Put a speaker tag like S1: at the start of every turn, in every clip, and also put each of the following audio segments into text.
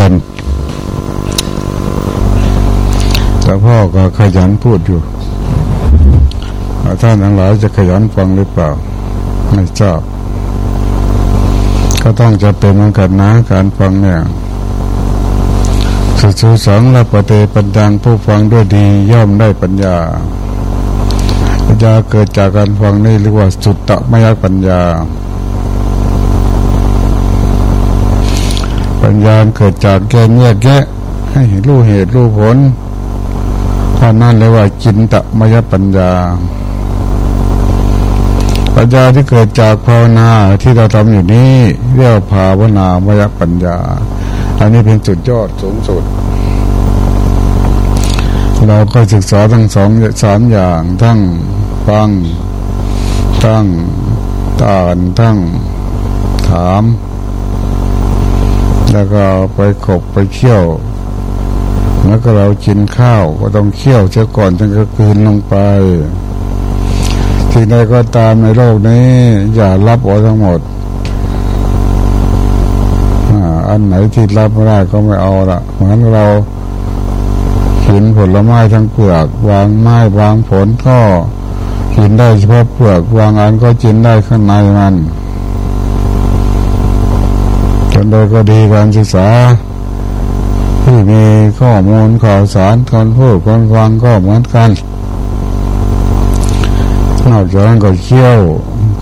S1: กันแต่พ่อก็ขยันพูดอยู่ท่านทั้งหลายจะขยันฟังหรือเปล่า ไม่ทราบก็ต้องจะเป็นเหมือนกันนะการฟังเนี่ยสุสุสังและปฏิปัญญาผู้ฟังด้วยดีย่อมได้ปัญญา ปัญญาเกิดจากการฟังนี่เรียกว่าสุตตะมยปัญญา ปัญญาเกิดจากแกแยกแยะ ให้รู้เหตุรู้ผลท่านั้นเรียว่าจินตมยปัญญา ปัญญาที่เกิดจากภาวนาที่เราทำอยู่นี้เรียกภาวนามยปัญญา อันนี้เป็นจุดยอดสูงสุด เราก็ศึกษาทั้งสองสามอย่างทั้งฟังทั้งตานทั้งถาม แล้วก็ไปขบไปเคี่ยว แล้วก็เรากินข้าวก็ต้องเคี่ยวเสียก่อนจึงจะคืนลงไปสิ่งใดก็ตามในโลกนี้ อย่ารับเอาทั้งหมดอันไหนที่รับไม่ได้ก็ไม่เอาละเหมือนเรากินผลไม้ทั้งเปลือกวางไม้วางผลก็กินได้เฉพาะเปลือกวางอันก็กินได้ข้างในมัน จนโดยก็ดีการศึกษา ที่มีข้อมูลข่าวสารคนพูดคนฟังก็เหมือนกันนอกจากนั้นก็เชี่ยว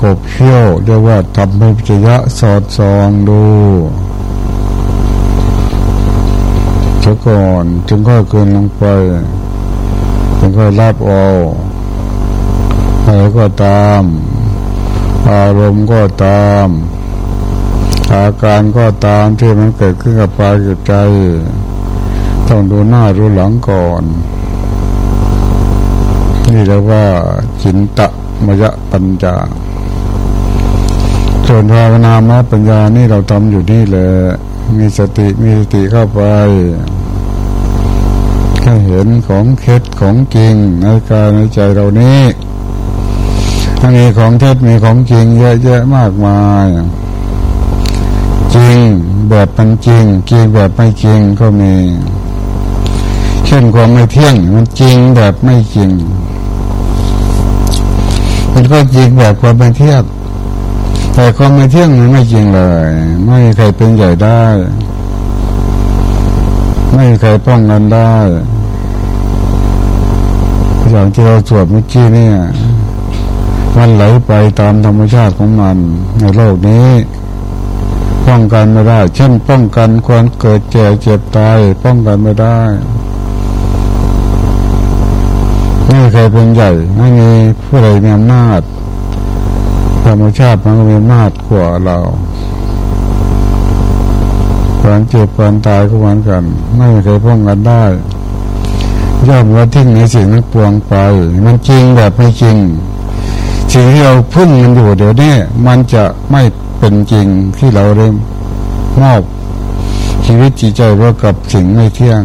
S1: กบเชี่ยวเรียกว่าทำให้ปิยะสอดส่องดูซะก่อนจึงค่อยเกินลงไปจึงค่อยรับเอาอะไรก็ตาม อารมณ์ก็ตาม อาการก็ตามที่มันเกิดขึ้นกับปายกับใจ ต้องดูหน้าดูหลังก่อน นี่เรียกว่าจินตะมยะปัญญาส่วนภาวนามปัญญานี่เราทำอยู่นี่แหละมีสติมีสติเข้าไปให้เห็นของเคสของจริงในกายในใจเรานี้ถ้ามีของเท็จมีของจริงเยอะแยะมากมาย จริง แบบเป็นจริงจริงแบบไม่จริงก็มี เช่นความไม่เที่ยง มันจริงแบบไม่จริง มันก็จริงแบบความไม่เที่ยงแต่ความไม่เที่ยงมันไม่จริงเลย ไม่มีใครเป็นใหญ่ได้ ไม่มีใครป้องกันได้อย่างที่เราสวดเมื่อกี้เนี่ย มันไหลไปตามธรรมชาติของมันในโลกนี้ ป้องกันไม่ได้ เช่น ป้องกันความเกิดแก่เจ็บตายป้องกันไม่ได้ไม่เคยเป็นใหญ่ ไม่มีผู้ใดมีอำนาจธรรมชาติมันก็มีอำนาจกว่าเราความเจ็บความตายก็เหมือนกัน ไม่เคยป้องกันได้ย่อมว่าทิ้งในสิ่งนั้นปวงไป มันจริงแบบไม่จริงสิ่งที่เราพึ่งมันอยู่เดี๋ยวนี้มันจะไม่ เป็นจริงที่เราเริ่มมอบชีวิตจิตใจว่ากับสิ่งไม่เที่ยง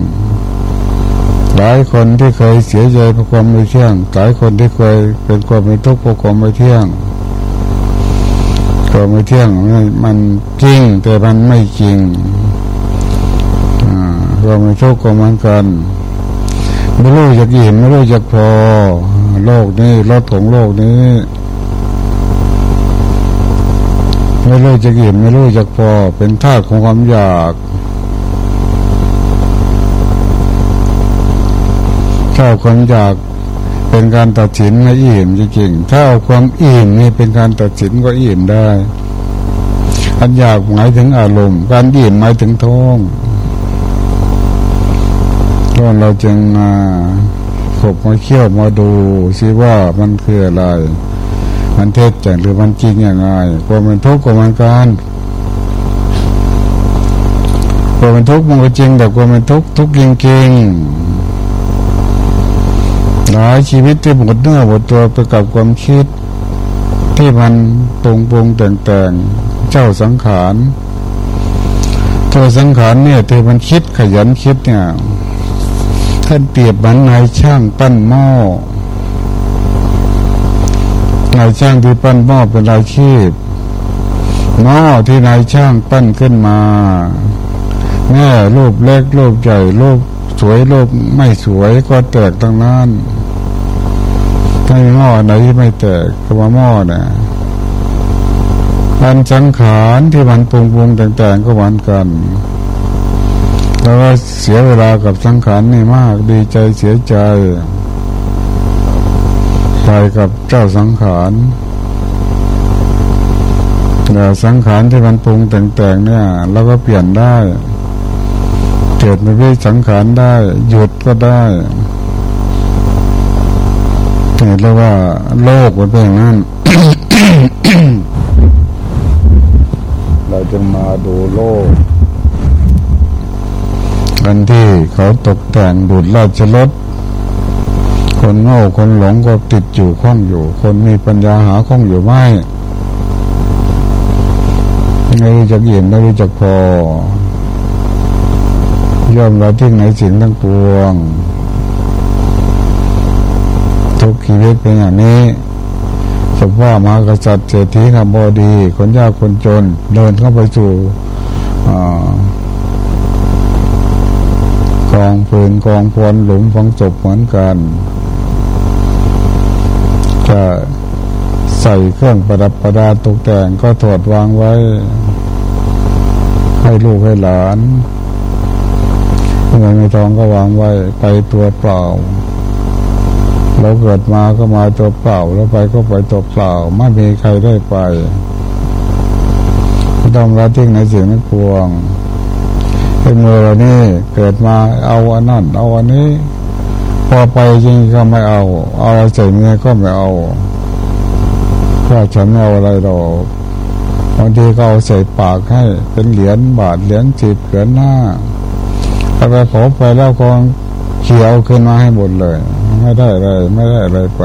S1: หลายคนที่เคยเสียใจเพราะความไม่เที่ยง หลายคนที่เคยเป็นความไม่ทุกข์เพราะความไม่เที่ยงความไม่เที่ยงมันจริงแต่มันไม่จริงความไม่ทุกข์ก็เหมือนกันไม่รู้จะกี่ไม่รู้จะพอโลกนี้รถของโลกนี้ ไม่รู้จะกี่ไม่รู้จะพอ เป็นท่าของความอยากถ้าความอยากเป็นการตัดสินไม่อิ่มจริงๆถ้าเอาความอิ่มนี่เป็นการตัดสินก็อิ่มได้อันอยากหมายถึงอารมณ์ การอิ่มหมายถึงท้องก็เราจึงมาขบมาเคี่ยวมาดูซิว่ามันคืออะไร มันเท็จจริงหรือมันจริงอย่างไรความเป็นทุกข์กับมันการความเป็นทุกข์มันก็จริงแต่ความเป็นทุกข์ทุกข์จริงๆหลายชีวิตที่หมดเนื้อหมดตัวไปกับความคิด ที่มันปรุงปรุงแต่งแต่งเจ้าสังขารตัวสังขารเนี่ยที่มันคิดขยันคิดเนี่ยท่านเปรียบเหมือนนายช่างปั้นหม้อ นายช่างที่ปั้นหม้อเป็นอาชีพหม้อที่นายช่างปั้นขึ้นมาแม่รูปเล็กรูปใหญ่รูปสวยรูปไม่สวยก็แตกตั้งนั้นไม่หม้อไหนที่ไม่แตกก็ว่าหม้อนะการสังขารที่มันปรุงปรุงแต่งๆก็หวานกันแล้วก็เสียเวลากับสังขารนี่มากดีใจเสียใจ ไปกับเจ้าสังขารแต่สังขารที่มันปรุงแต่งๆเนี่ยเราก็เปลี่ยนได้เกิดมาวิสังขารได้ หยุดก็ได้เห็นแล้วว่า โลกมันเป็นอย่างนั้น เราจะมาดูโลกกันที่เขาตกแต่งดูดราชรถ คนโง่คนหลงก็ติดอยู่ข้องอยู่ คนมีปัญญาหาข้องอยู่ไม่ไม่รู้จักเย็นไม่รู้จักพอย่อมละทิ้งในสิ่งทั้งปวง ทุกชีวิตเป็นอย่างนี้สมว่ามหากษัตริย์เศรษฐีขบดี คนยากคนจน เดินเข้าไปสู่กองปืนกองพลหลุมฝังศพเหมือนกัน จะใส่เครื่องประดับประดาตกแต่งก็ถอดวางไว้ ให้ลูกให้หลานเงินไม่ทองก็วางไว้ไปตัวเปล่าเราเกิดมาก็มาตัวเปล่า แล้วไปก็ไปตัวเปล่า ไม่มีใครได้ไปต้องละทิ้งในสิ่งนั้นพวงเป็นมือเรานี่เกิดมาเอาอันนั้นเอาอันนี้ พอไปจริงก็ไม่เอา เอาใส่เมือก็ไม่เอาว่าฉันเอาอะไรดอกบางทีก็เอาใส่ปากให้เป็นเหรียญบาทเหรียญสิบเหรียญห้าถ้าไปขอไปแล้วก็เขียวขึ้นมาให้หมดเลย ไม่ได้อะไรไม่ได้อะไรไป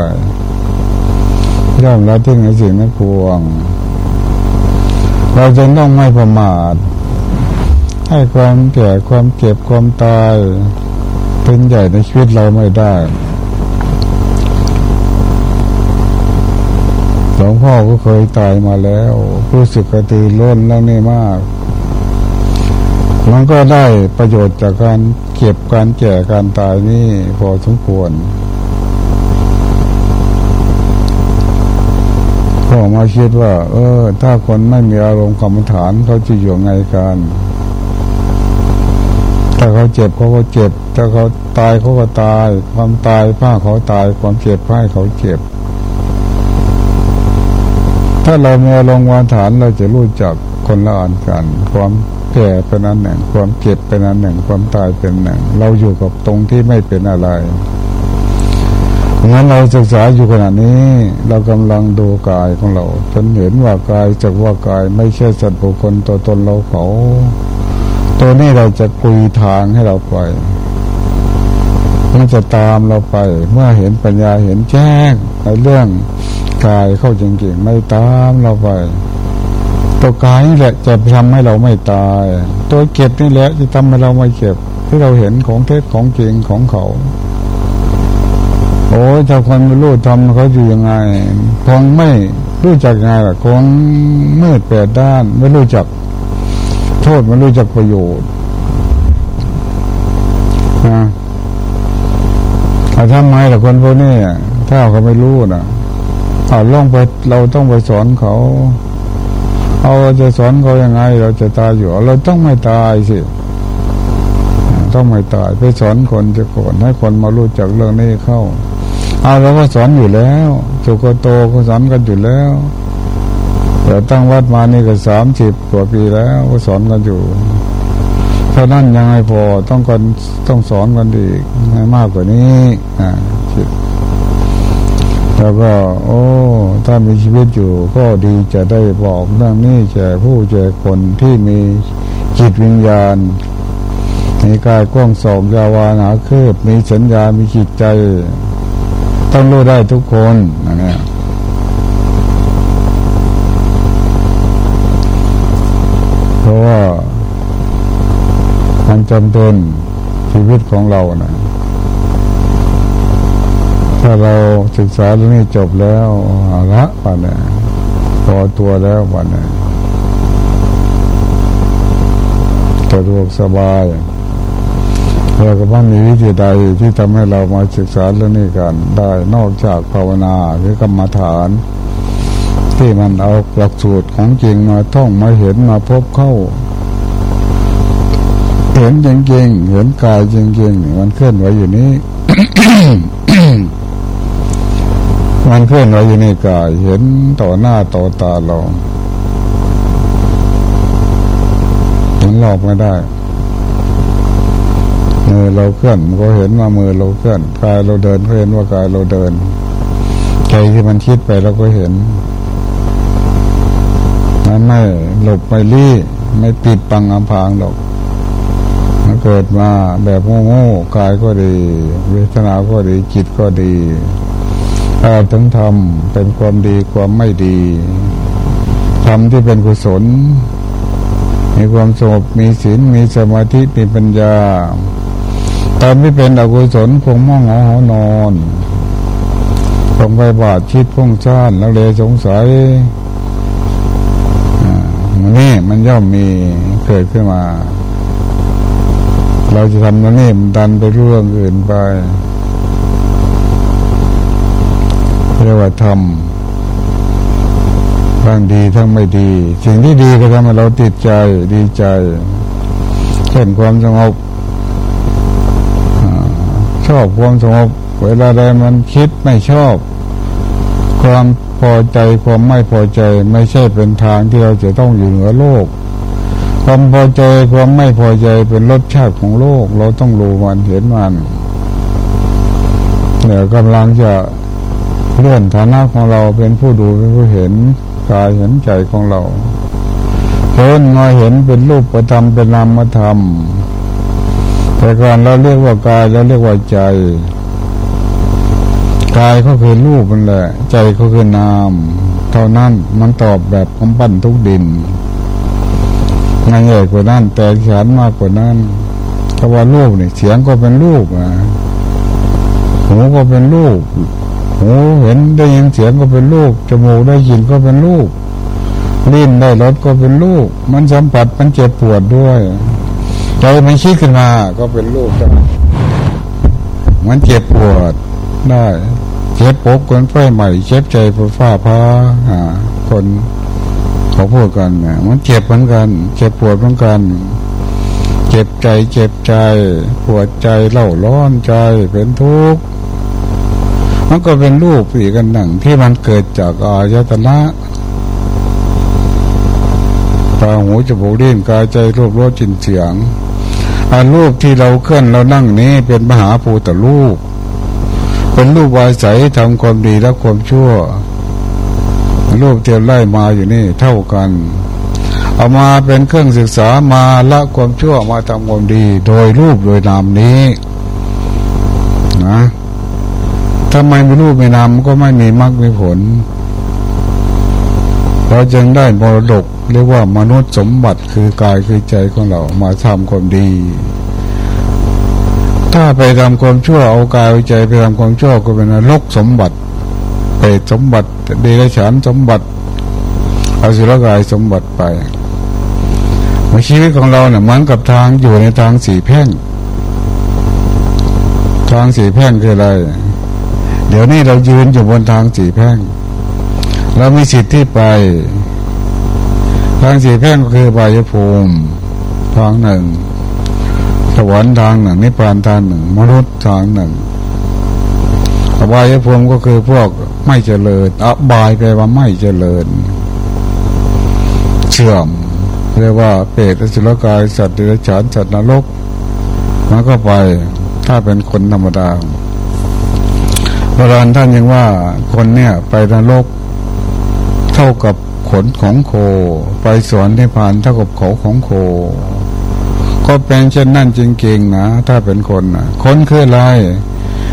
S1: ย่อมละทิ้งในสิ่งนั้นพวง เราจะต้องไม่ประมาท ให้ความแก่ความเจ็บความตาย เป็นใหญ่ในชีวิตเราไม่ได้หลวงพ่อก็เคยตายมาแล้วรู้สึกกระตือร้นแล้วนี่มาก มันก็ได้ประโยชน์จากการเก็บการแก่การตายนี่พอสมควรก็มาคิดว่า เออ ถ้าคนไม่มีอารมณ์กรรมฐานเขาจะอยู่ไงกัน ถ้าเขาเจ็บเขาก็เจ็บ ถ้าเขาตายเขาก็ตาย ความตายผ้าเขาตาย ความเจ็บผ้าเขาเจ็บ ถ้าเรามีลงวานฐานเราจะรู้จักคนละอันกัน ความแก่เป็นอันหนึ่ง ความเจ็บเป็นอันหนึ่ง ความตายเป็นหนึ่ง เราอยู่กับตรงที่ไม่เป็นอะไรงั้นเราศึกษาอยู่ขณะนี้ เรากำลังดูกายของเราจนเห็นว่ากายจากว่ากายไม่ใช่สัตว์บุคคลตัวตนเราเขา ตัวนี้เราจะคุยทางให้เราไปมันจะตามเราไป เมื่อเห็นปัญญาเห็นแจ้งในเรื่องกายเข้าจริงๆไม่ตามเราไป ตัวกายนี่แหละจะทำให้เราไม่ตาย ตัวเก็บนี่แหละจะทำให้เราไม่เก็บ ที่เราเห็นของเท็จของจริงของเขา โอ้ยถ้าคนไม่รู้ทำเขาอยู่ยังไงคงไม่รู้จักไงล่ะคงมืดแปดด้านไม่รู้จัก โทษไม่รู้จักประโยชน์นะทำไมล่ะคนพวกนี้ถ้าเขาไม่รู้นะเอาล่องไปเราต้องไปสอนเขาเอาจะสอนเขายังไง เราจะตายอยู่ เราต้องไม่ตายสิต้องไม่ตาย ไปสอนคนจะก่อนให้คนมารู้จักเรื่องนี้เข้า เอาเราก็สอนอยู่แล้วจุกโตก็สอนกันอยู่แล้ว แต่ตั้งวัดมานี่ก็สามสิบกว่าปีแล้วก็สอนกันอยู่เท่านั้นยังไงพอต้องกันต้องสอนกันอีกให้มากกว่านี้อ่าแล้วก็ โอ้ถ้ามีชีวิตอยู่ ก็ดีจะได้บอกเรื่องนี้แก่ผู้แก่คนที่มีจิตวิญญาณมีกายกว้างสองยาวานาคืบมีสัญญา มีจิตใจ ต้องรู้ได้ทุกคนนะเนี่ยเพ ราะว่ามันจำเป็นชีวิตของเรานะถ้าเราศึกษาเรื่องนี้จบแล้วละวันนี้พอตัวแล้ววันนี้สะดวกสบายเราก็ต้องมีวิธีใดที่ทำให้เรามาศึกษาเรื่องนี้กันได้นอกจากภาวนาหรือกรรมฐาน ที่มันเอาหลักสูตรของจริงมาท่องมาเห็นมาพบเข้า เห็นจริงๆเห็นกายจริงๆมันเคลื่อนไหวอยู่นี้มันเคลื่อนไหวอยู่ในกายเห็นต่อหน้าต่อตาเราเห็นหลอกไม่ได้มือเราเคลื่อนก็เห็นว่ามือเราเคลื่อนกายเราเดินก็เห็นว่ากายเราเดินใจที่มันคิดไปเราก็เห็น มันไม่หลบไม่ลี้ไม่ปิดปังอำพางหรอก มันเกิดมาแบบโง่ๆกายก็ดี เวทนาก็ดีจิตก็ดีถ้าถึงทำเป็นความดีความไม่ดีทำที่เป็นกุศล มีความสงบมีศีลมีสมาธิมีปัญญาตอนที่เป็นอกุศลคงม่องหอนอนคงไปบาดชิดพุ่งซ่านแล้วเลยสงสัย มันย่อมมีเกิดขึ้นมา เราจะทำมันนี่มันดันไปเรื่องอื่นไปเรียกว่าทำทั้งดีทั้งไม่ดี สิ่งที่ดีก็ทำให้เราติดใจดีใจ เช่นความสงบชอบความสงบเวลาใดมันคิดไม่ชอบ ความพอใจความไม่พอใจไม่ใช่เป็นทางที่เราจะต้องอยู่เหนือโลก ความพอใจความไม่พอใจเป็นรสชาติของโลก เราต้องรู้มันเห็นมันเนี่ยกำลังจะเลื่อนฐานะของเราเป็นผู้ดูเป็นผู้เห็นกายเห็นใจของเราเพิ่นมาเห็นเป็นรูปประธรรมเป็นนามธรรมแต่ก่อนเราเรียกว่ากายเราเรียกว่าใจายก็คือรูปมันแหละ ใจก็คือนาม เท่านั้นมันตอบแบบคำปั้นทุกดินงานใหญ่กว่านั้นแต่ฉันมากกว่านั้นเพราะว่ารูปเนี่ยเสียงก็เป็นรูปอะหูก็เป็นรูปหูเห็นได้ยินเสียงก็เป็นรูปจมูกได้ยินก็เป็นรูปลิ้นได้รสก็เป็นรูปมันสัมผัสมันเจ็บปวดด้วยใจมันคิดขึ้นมาก็เป็นรูปมันเจ็บปวดได้ จ็บปกคนไฟใหม่เจ็บใจปวดฟ้าพาอ่าคนเขาพูดกันเนี่ยมันเจ็บเหมือนกัน เจ็บปวดเหมือนกัน เจ็บใจเจ็บใจ ปวดใจเล่าร้อนใจเป็นทุกข์มันก็เป็นรูปอีกกันหนึ่งที่มันเกิดจากอายตนะตาหูจมูกลิ้นกายใจรูปรสจินเสียงอันรูปที่เราเคลื่อนเรานั่งนี้เป็นมหาภูตรูป เป็นรูปวาใสทำความดีและความชั่ว รูปเทียมไล่มาอยู่นี่เท่ากัน เอามาเป็นเครื่องศึกษามาละความชั่วมาทำความดี โดยรูปโดยนามนี้นะทำไมไม่รูปไม่นามก็ไม่มีมรรคมีผล เราจึงได้มรดกเรียกว่ามนุษย์สมบัติคือกายคือใจของเรามาทำความดี ถ้าไปทำความชั่วเอากายใจไปทำความชั่วก็เป็นนรกสมบัติเปรตสมบัติ เดรัจฉานสมบัติอาสุรกายสมบัติไปชีวิตของเราเนี่ยเหมือนกับทางอยู่ในทางสีแพ่ง ทางสีแพ่งคืออะไร เดี๋ยวนี้เรายืนอยู่บนทางสีแพ่ง เรามีสิทธิ์ที่ไป ทางสี่แพ่งก็คือบายภูมิ ทางหนึ่ง สวรรค์ทางหนึ่งนิพพานทางหนึ่ง มนุษย์ทางหนึ่งอบายภูมิก็คือพวกไม่เจริญอบายแปลว่าไม่เจริญ เชื่อมเรียกว่าเปรตอสุรกายสัตว์เดรัจฉานสัตว์นรกมันก็ไปถ้าเป็นคนธรรมดาโบราณท่านยังว่าคนเนี่ยไปนรกเท่ากับขนของโค ไปสวนที่ผ่านเท่ากับเขาของโค ก็เป็นเช่นนั่นจริงๆนะถ้าเป็นคนนะคนคืออะไร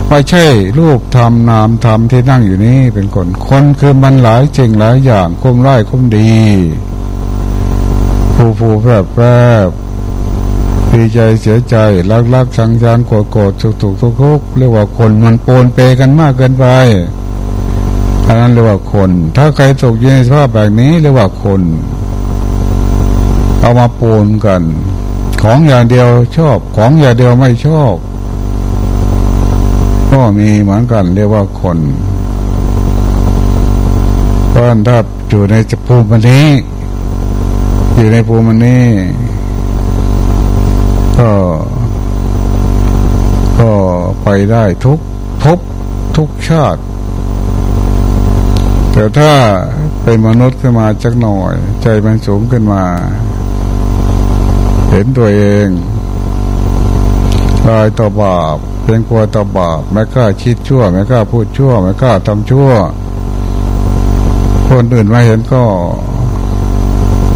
S1: ไม่ใช่รูปธรรมนามธรรมที่นั่งอยู่นี้เป็นคน คนคือมันหลายจริงหลายอย่างคุ้มร้ายคุ้มดีผู้ผู้แปรแปรดีใจเสียใจรักรักชังชังโกรธโกรธทุกทุกทุกทุกเรียกว่าคนมันโปนเปกันมากเกินไปอันนั้นเรียกว่าคน ถ้าใครตกอยู่ในสภาพแบบนี้เรียกว่าคน เอามาปนกัน ของอย่างเดียวชอบ ของอย่างเดียวไม่ชอบ ก็มีเหมือนกันเรียกว่าคนเพราะถ้าอยู่ในจภูมินี้ อยู่ในภูมินี้ ก็ ก็ไปได้ทุกภพทุกชาติ แต่ถ้าเป็นมนุษย์ขึ้นมาจักหน่อย ใจมันสูงขึ้นมา เห็นตัวเองลายต่อบาปเป็นกลัวต่อบาปไม่กล้าคิดชั่ว ไม่กล้าพูดชั่ว ไม่กล้าทำชั่ว คนอื่นมาเห็นก็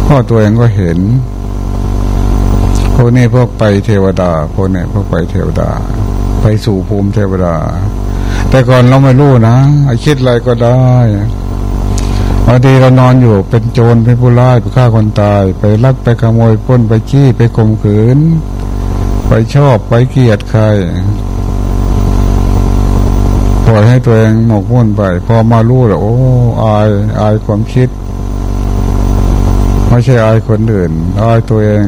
S1: ก็ตัวเองก็เห็นพวกนี้พวกไปเทวดาพวกนี้พวกไปเทวดา ไปสู่ภูมิเทวดา แต่ก่อนเราไม่รู้นะคิดอะไรก็ได้ บางทีเรานอนอยู่เป็นโจรเป็นผู้ร้ายไปฆ่าคนตาย ไปลักไปขโมยพ้นไปขี้ไปข่มขืน ไปชอบไปเกลียดใครปล่อยให้ตัวเองหมกมุ่นไป พอมารู้แล้วโอ้อายอายความคิด ไม่ใช่อายคนอื่นอายตัวเอง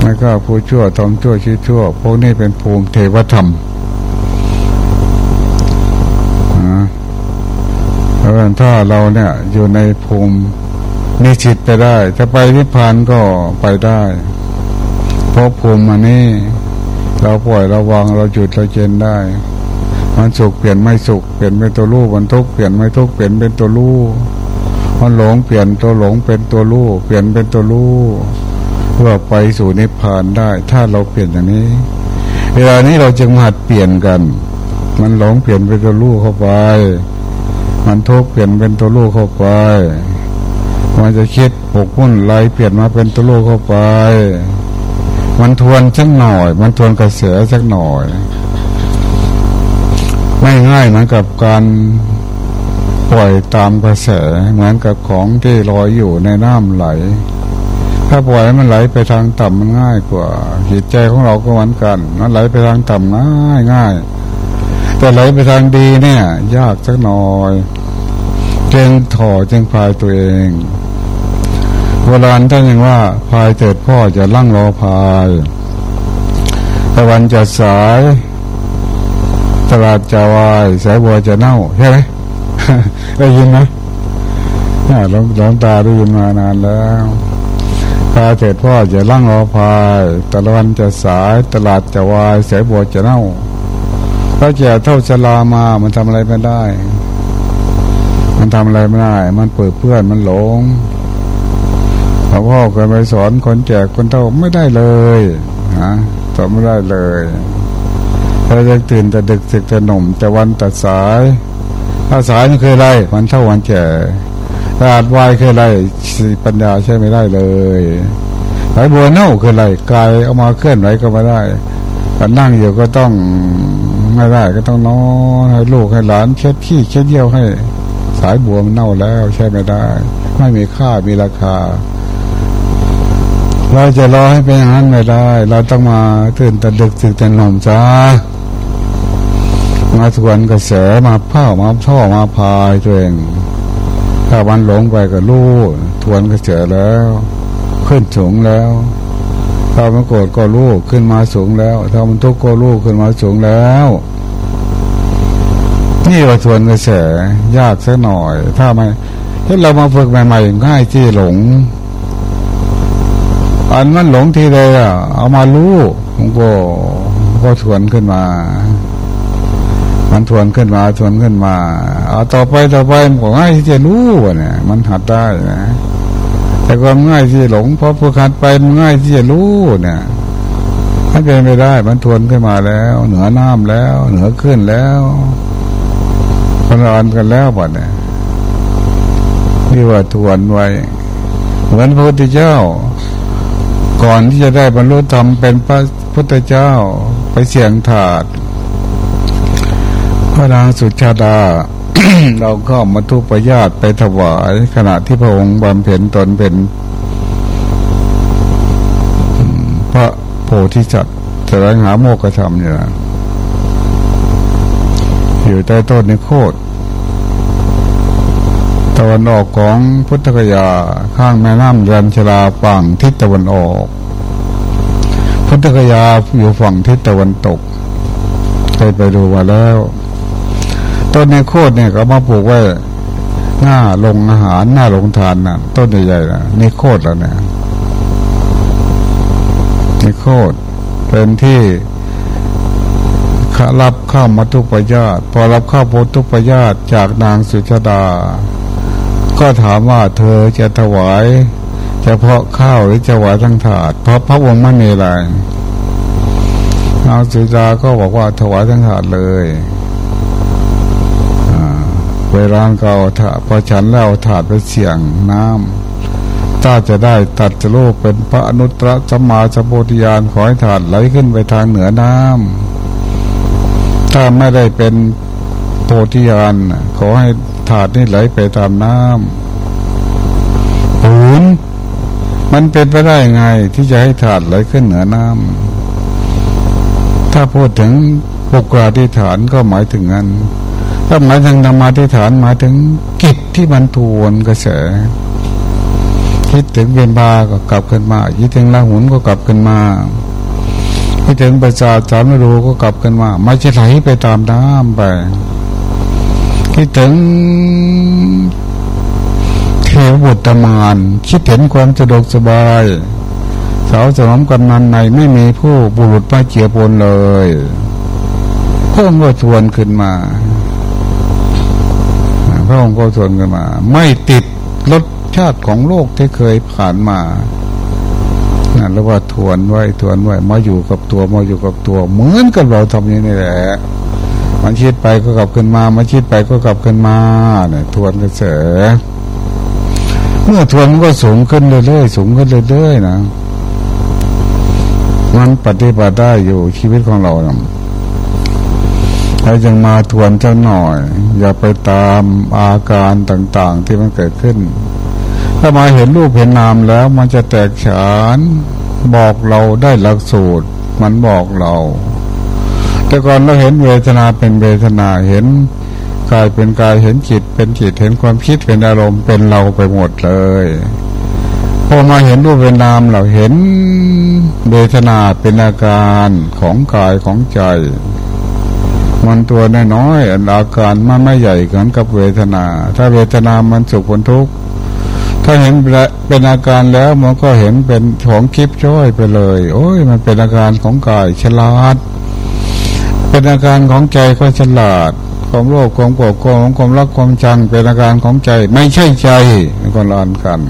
S1: ไม่ก็ผู้ชั่วทำชั่วชี้ชั่ว พวกนี้เป็นภูมิเทวธรรมเพ ราะถ้าเราเนี่ยอยู่ในภูมินิชิตไปได้จะไปนิพพานก็ไปได้ เพราะภูมิอันนี้เราปล่อยเราวางเราหยุดเราเจนได้ มันสุขเปลี่ยนไม่สุขเปลี่ยนเป็นตัวรู้มันทุกข์เปลี่ยนไม่ทุกข์เปลี่ยนเป็นตัวรู้มันหลงเปลี่ยนตัวหลงเป็นตัวรู้เปลี่ยนเป็นตัวรู้เพื่อไปสู่นิพพานได้ ถ้าเราเปลี่ยนอย่างนี้ เวลานี้เราจึงหัดเปลี่ยนกัน มันหลงเปลี่ยนเป็นตัวรู้เข้าไป มันทุกเปลี่ยนเป็นตัวลูกเข้าไป มันจะคิดปกพุ่นไหลเปลี่ยนมาเป็นตัวลูกเข้าไป มันทวนสักหน่อย มันทวนกระแสสักหน่อย ไม่ง่ายเหมือนกับการปล่อยตามกระแสเหมือนกับของที่ลอยอยู่ในน้ำไหล ถ้าปล่อยมันไหลไปทางต่ำมันง่ายกว่าจิตใจของเราก็เหมือนกัน มันไหลไปทางต่ำง่ายง่าย แต่ไหลไปทางดีเนี่ย ยากสักหน่อยจึงถอจึงพายตัวเองโบราณท่านยังว่าพายเถิดพ่อจะลั่งรอพายตะวันจะสาย ตลาดจะวาย สายบัวจะเน่าใช่ไหมได้ยินไหมหลงหลงตาได้ยินมานานแล้วพายเถิดพ่อจะลั่งรอพาย ตะวันจะสาย ตลาดจะวาย สายบัวจะเน่า ถ้าแก่เท่าชรามา มันทำอะไรไม่ได้ มันทำอะไรไม่ได้ มันเปิดเพื่อนมันหลงพอพ่อเคยไปสอนคนแก่คนเท่าไม่ได้เลยนะสอนไม่ได้เลยถ้าจะตื่นแต่ดึกสึกแต่หนุ่มแต่วันแต่สายถ้าสายนี่คืออะไรมันเท่าวันแก่ถ้าอาจวายคืออะไรปัญญาใช่ไม่ได้เลยสายบัวเน่าคืออะไรกายเอามาเคลื่อนไหวก็ไม่ได้แต่นั่งอยู่ก็ต้อง ไม่ได้ก็ต้องนอนให้ลูกให้หลานเช็ดขี้เช็ดเยี่ยวให้ สายบัวมันเน่าแล้วใช่ไม่ได้ ไม่มีค่ามีราคา เราจะรอให้เป็นอย่างนั้นไม่ได้ เราต้องมาตื่นแตะดึกสึกแต่หนุ่มจ้ามาสวนกระแสมาเผามาท่อมาพายตัวเองถ้าวันหลงไปก็รู้ทวนกระแสแล้ว ขึ้นสูงแล้ว ถ้ามันโกรธก็รู้ขึ้นมาสูงแล้ว ถ้ามันทุกข์ก็รู้ขึ้นมาสูงแล้ว นี่ว่าทวนกระแสยากสักหน่อย ถ้าไม่ถ้าเรามาฝึกใหม่ๆง่ายที่หลง อันมันหลงทีเดียวเอามารู้มันก็ก็ทวนขึ้นมา มันทวนขึ้นมาทวนขึ้นมา เอาต่อไปต่อไปมันก็ง่ายที่จะรู้เนี่ยมันหัดได้นะ แต่ความง่ายที่หลงเพราะผู้ขัดไปมันง่ายที่จะรู้เนี่ยถ้าเป็นไม่ได้มันทวนขึ้นมาแล้ว เหนือน้ำแล้ว เหนือขึ้นแล้วคนรอนกันแล้วป่ะเนี่ยที่ว่าทวนไว้ เหมือนพระพุทธเจ้า ก่อนที่จะได้บรรลุธรรมเป็นพระพุทธเจ้าไปเสียงถาดพระนางสุชาดา เราก็มาทุปญาติไปถวายขณะที่พระองค์บำเพ็ญตนเป็น พระโพธิสัตว์แสวงหาโมกขธรรมอยู่อยู่ใต้ต้นนิโคตตะวันออกของพุทธกยาข้างแม่น้ำเรือนชลาฝั่งทิศตะวันออก พุทธกยาอยู่ฝั่งทิศตะวันตกเคยไปดูมาแล้ว ต้นในโคตรเนี่ยก็มาปลูกไว้หน้าลงอาหารหน้าลงทานนะต้นใหญ่ๆนะในโคตรแล้วเนี่ยนี่โคตรเป็นที่รับข้าวมัทุปยาตพอรับข้าวโพทุปยาตจากนางสุชาดา ก็ถามว่าเธอจะถวายเฉพาะข้าวหรือจะถวายทั้งถาด เพราะพระองค์ไม่มีอะไรนางสุชาดาก็บอกว่าถวายทั้งถาดเลย เวลางเก่าถาพอฉันแล้วถาดไปเสี่ยงน้ำถ้าจะได้ตัดจะโลกเป็นพระอนุตตรสมมาสมุทยานขอให้ถาดไหลขึ้นไปทางเหนือน้ำถ้าไม่ได้เป็นโพธิญาณขอให้ถาดนี่ไหลไปตามน้ำหูนมันเป็นไปได้ไงที่จะให้ถาดไหลขึ้นเหนือน้ำถ้าพูดถึงปกราธิฐานก็หมายถึงนั้น ถ้าหมายถึงธรรมาธิฐานหมายถึงกิจที่มันทวนกระแส คิดถึงเวียนบาก็กลับขึ้นมา คิดถึงลาหุนก็กลับขึ้นมาคิดถึงประชาสามรูก็กลับขึ้นมาไม่ใช่ไหลไปตามน้ำไปคิดถึงเทวบุตรมานคิดเห็นความสะดวกสบายสาวสนมกันนันในไม่มีผู้บุรุษมาเจียปนเลยเพิ่มก็ชวนขึ้นมา ระองค์ก็ชวนกันมา ไม่ติดรสชาติของโลกที่เคยผ่านมานั่นแล้วว่าทวนไว้ทวนไว้มาอยู่กับตัวมาอยู่กับตัว เหมือนกับเราทำอย่างนี้แหละมันชิดไปก็กลับขึ้นมามันชิดไปก็กลับขึ้นมาเนี่ยทวนกระแสเมื่อทวนมันก็สูงขึ้นเรื่อยๆสูงขึ้นเรื่อยๆนะมันปฏิบัติได้อยู่ชีวิตของเรานะ เรายังมาทวนเจ้าหน่อย อย่าไปตามอาการต่างๆที่มันเกิดขึ้น ถ้ามาเห็นรูปเห็นนามแล้วมันจะแตกฉาน บอกเราได้หลักสูตร มันบอกเรา แต่ก่อนเราเห็นเวทนาเป็นเวทนาเห็นกายเป็นกายเห็นจิตเป็นจิตเห็นความคิดเป็นอารมณ์เป็นเราไปหมดเลยพอมาเห็นรูปเป็นนามเราเห็นเวทนาเป็นอาการของกายของใจ มันตัวน้อยๆอาการมันไม่ใหญ่เกินกับเวทนา ถ้าเวทนามันสุขผลทุกข์ถ้าเห็นเป็นอาการแล้วมันก็เห็นเป็นของคลิปช่อยไปเลย โอ้ย มันเป็นอาการของกายฉลาด เป็นอาการของใจก็ฉลาด ความโลภความโกรธความความรักความชังเป็นอาการของใจ ไม่ใช่ใจคนละอันกัน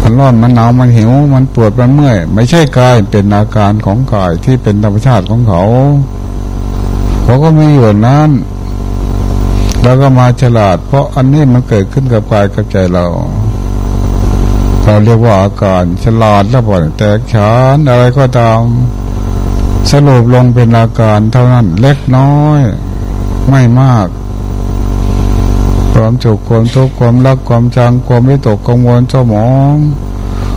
S1: มันร้อนมันหนาวมันหิว มันปวดมันเมื่อย ไม่ใช่กายเป็นอาการของกายที่เป็นธรรมชาติของเขา เขาก็มีอยู่นั้นแล้วก็มาฉลาด เพราะอันนี้มันเกิดขึ้นกับกายกับใจเราเราเรียกว่าอาการฉลาดแล้วบ่แตกฉานอะไรก็ตาม สรุปลงเป็นอาการเท่านั้นเล็กน้อย ไม่มาก ความจุกความทุกข์ความรักความจังความไม่ตกกังวลเจ้าหมอง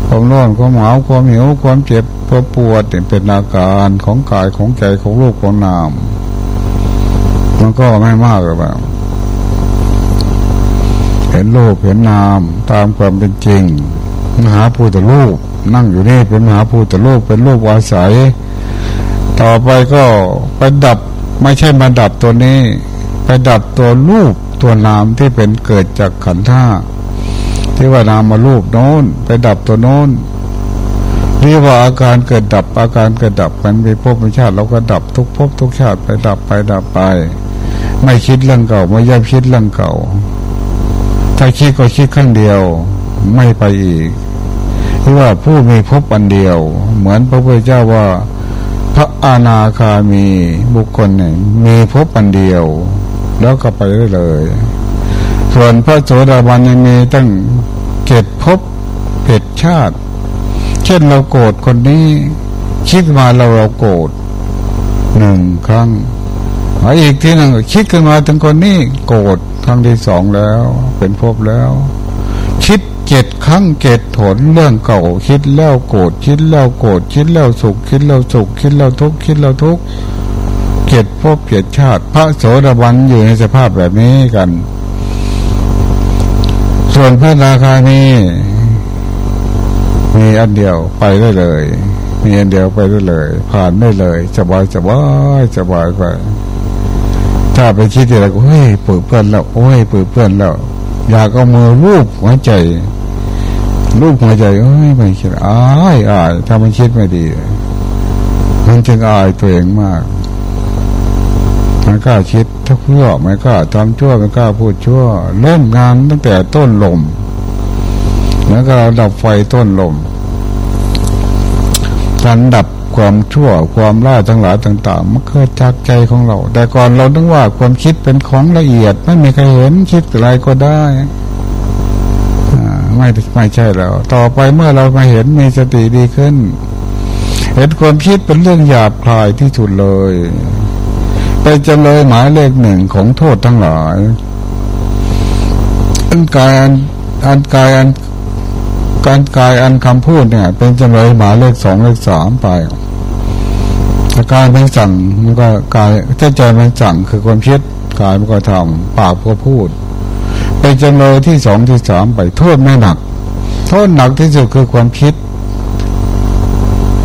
S1: ความร้อนความหนาวความหิวความเจ็บความปวดเป็นอาการของกายของใจของรูปของนาม มันก็ไม่มากหรอกเห็นรูปเห็นนามตามความเป็นจริงมหาภูตรูปนั่งอยู่นี่เป็นมหาภูตรูปเป็นรูปวาศัย ต่อไปก็ไปดับไม่ใช่มาดับตัวนี้ ไปดับตัวรูปตัวนามที่เป็นเกิดจากขันธ์ท่าที่ว่านามารูปโน้น ไปดับตัวโน้นเรียกว่าอาการเกิดดับอาการเกิดดับมันมีภพชาติเราก็ดับทุกภพทุกชาติไปดับไปดับไป ไม่คิดเรื่องเก่า ไม่ย่ำคิดเรื่องเก่า ถ้าคิดก็คิดครั้งเดียว ไม่ไปอีกที่ว่าผู้มีพบอันเดียว เหมือนพระพุทธเจ้าว่า พระอาณาคามีบุคคลเนี่ยมีพบอันเดียว แล้วก็ไปได้เลย ส่วนพระโสดาบันยังมีตั้งเกตพบเผ็ดชาติ เช่นเราโกรธคนนี้ คิดมาเราเราโกรธหนึ่งครั้ง อีกทีหนึ่งคิดขึ้นมาถึงคนนี้โกรธครั้งที่สองแล้ว เป็นภพแล้ว คิดเจ็ดครั้งเจ็ดถนเรื่องเก่า คิดแล้วโกรธคิดแล้วโกรธคิดแล้วสุข คิดแล้วสุข คิดแล้วทุกข์คิดแล้วทุกข์เจ็ดภพเจ็ดชาติ พระโสดาบันอยู่ในสภาพแบบนี้กัน ส่วนพระราคานี้มีอันเดียวไปได้เลยมีอันเดียวไปได้เลย ผ่านได้เลยสบายสบายสบายไป ถ้าไปคิดอะไรก็เฮ้ยปื้อเพื่อนแล้วโอ้ยเปื้อเพื่อนแล้ว อยากเอามือรูปหัวใจ รูปหัวใจเอ้ยไม่คิดอายอายถ้ามันคิดไม่ดี มันจึงอายตัวเองมากไม่กล้าคิดทุกเรื่องไม่กล้าทำชั่วไม่กล้าพูดชั่วเริ่มงานตั้งแต่ต้นลมแล้วก็ดับไฟต้นลมการดับ ความชั่วความล่าทั้งหลายต่าง ๆ มันเกิดจากใจของเรา แต่ก่อนเราต้องว่าความคิดเป็นของละเอียด ไม่มีใครเห็นคิดอะไรก็ได้ไม่ไม่ใช่แล้ว ต่อไปเมื่อเรามาเห็นมีสติดีขึ้น เห็นความคิดเป็นเรื่องหยาบคลายที่สุดเลยไปจำเลยหมายเลขหนึ่งของโทษทั้งหลายอันกายอันอันกายอันการกายอันคำพูดเนี่ย เป็นจำเลยหมายเลขสองเลขสามไป ถ้ากายมันสั่งมันก็กายถ้าใจมันสั่งคือความคิดกายมันก็ทำปากก็พูดเป็นจำเลยที่สองที่สามไปโทษไม่หนัก โทษหนักที่สุดคือความคิด